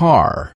car.